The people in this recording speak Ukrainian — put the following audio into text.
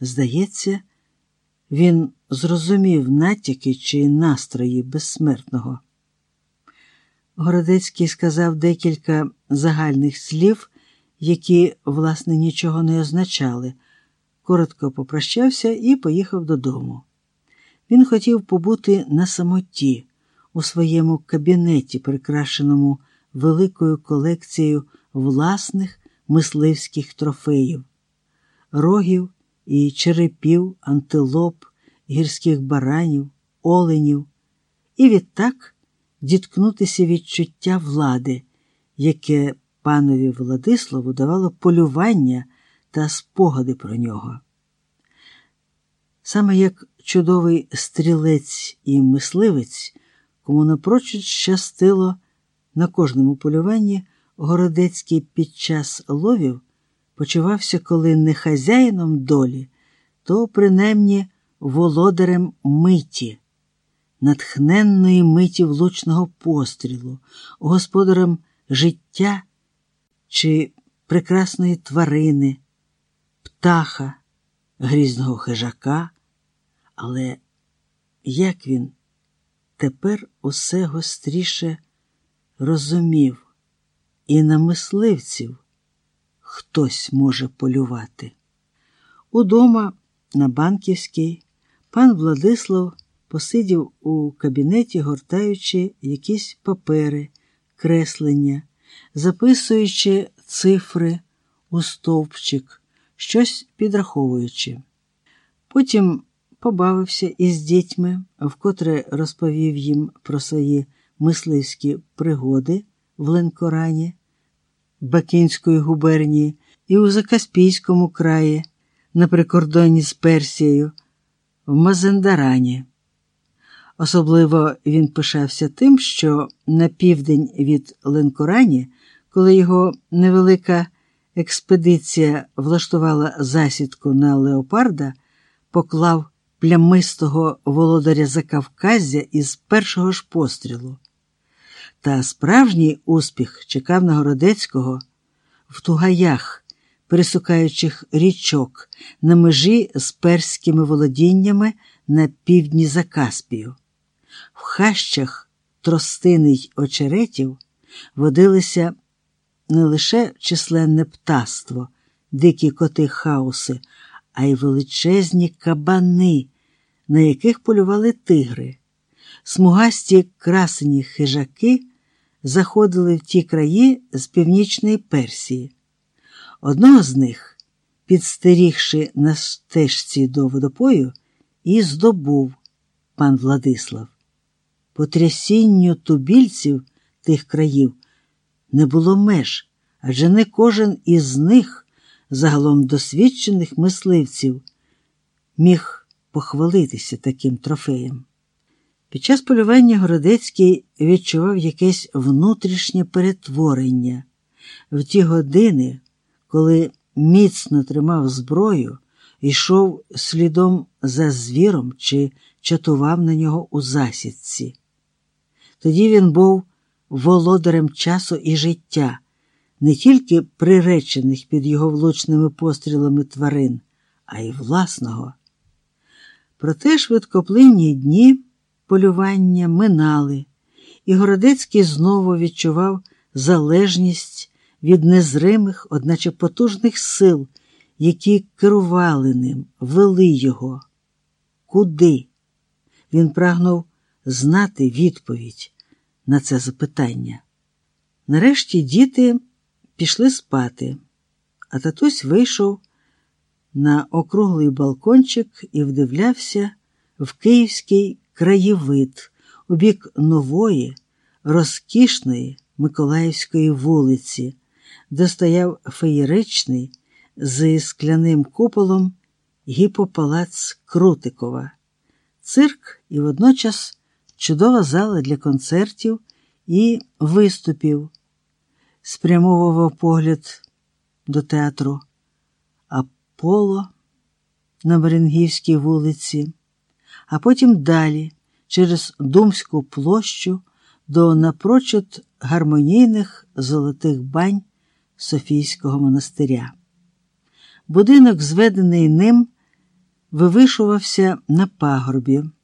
Здається, він зрозумів натяки чи настрої безсмертного. Городецький сказав декілька загальних слів, які, власне, нічого не означали, коротко попрощався і поїхав додому. Він хотів побути на самоті у своєму кабінеті, прикрашеному великою колекцією власних мисливських трофеїв, рогів і черепів, антилоп, гірських баранів, оленів, і відтак діткнутися відчуття влади, яке панові Владиславу давало полювання та спогади про нього. Саме як чудовий стрілець і мисливець, кому напрочуд щастило на кожному полюванні, Городецький під час ловів почувався коли не хазяїном долі, то принаймні володарем миті, натхненної миті влучного пострілу, господарем життя чи прекрасної тварини, птаха, грізного хижака. Але як він тепер усе гостріше розумів, і на мисливців хтось може полювати. Удома на Банківській пан Владислав посидів у кабінеті, гортаючи якісь папери, креслення, записуючи цифри у стовпчик, щось підраховуючи. Потім побавився із дітьми, вкотре розповів їм про свої мисливські пригоди в Ленкорані, Бакінської губернії і у Закаспійському краї на прикордонні з Персією, в Мазендарані. Особливо він пишався тим, що на південь від Ленкорані, коли його невелика експедиція влаштувала засідку на леопарда, поклав плямистого володаря Закавказя із першого ж пострілу. Та справжній успіх чекав на Городецького в тугаях, пересукаючих річок на межі з перськими володіннями на півдні Закаспію. В хащах тростини й очеретів водилися не лише численне птаство, дикі коти хаоси, а й величезні кабани, на яких полювали тигри. Смугасті красені хижаки заходили в ті краї з північної Персії. Одного з них, підстерігши на стежці до водопою, і здобув пан Владислав. Потрясінню тубільців тих країв не було меж, адже не кожен із них, загалом досвідчених мисливців, міг похвалитися таким трофеєм. Під час полювання Городецький відчував якесь внутрішнє перетворення в ті години, коли міцно тримав зброю, йшов слідом за звіром чи чатував на нього у засідці. Тоді він був володарем часу і життя, не тільки приречених під його влучними пострілами тварин, а й власного. Проте швидкоплинні дні полювання минали, і Городецький знову відчував залежність від незримих, одначе потужних сил, які керували ним, вели його. Куди? Він прагнув знати відповідь на це запитання. Нарешті діти пішли спати, а татусь вийшов на округлий балкончик і вдивлявся в київський краєвид у бік нової, розкішної Миколаївської вулиці, де стояв феєричний з скляним куполом гіпопалац Крутикова, цирк і водночас чудова зала для концертів і виступів, спрямовував погляд до театру Аполло на Беренгівській вулиці, а потім далі через Думську площу до напрочуд гармонійних золотих бань Софійського монастиря. Будинок, зведений ним, вивишувався на пагорбі.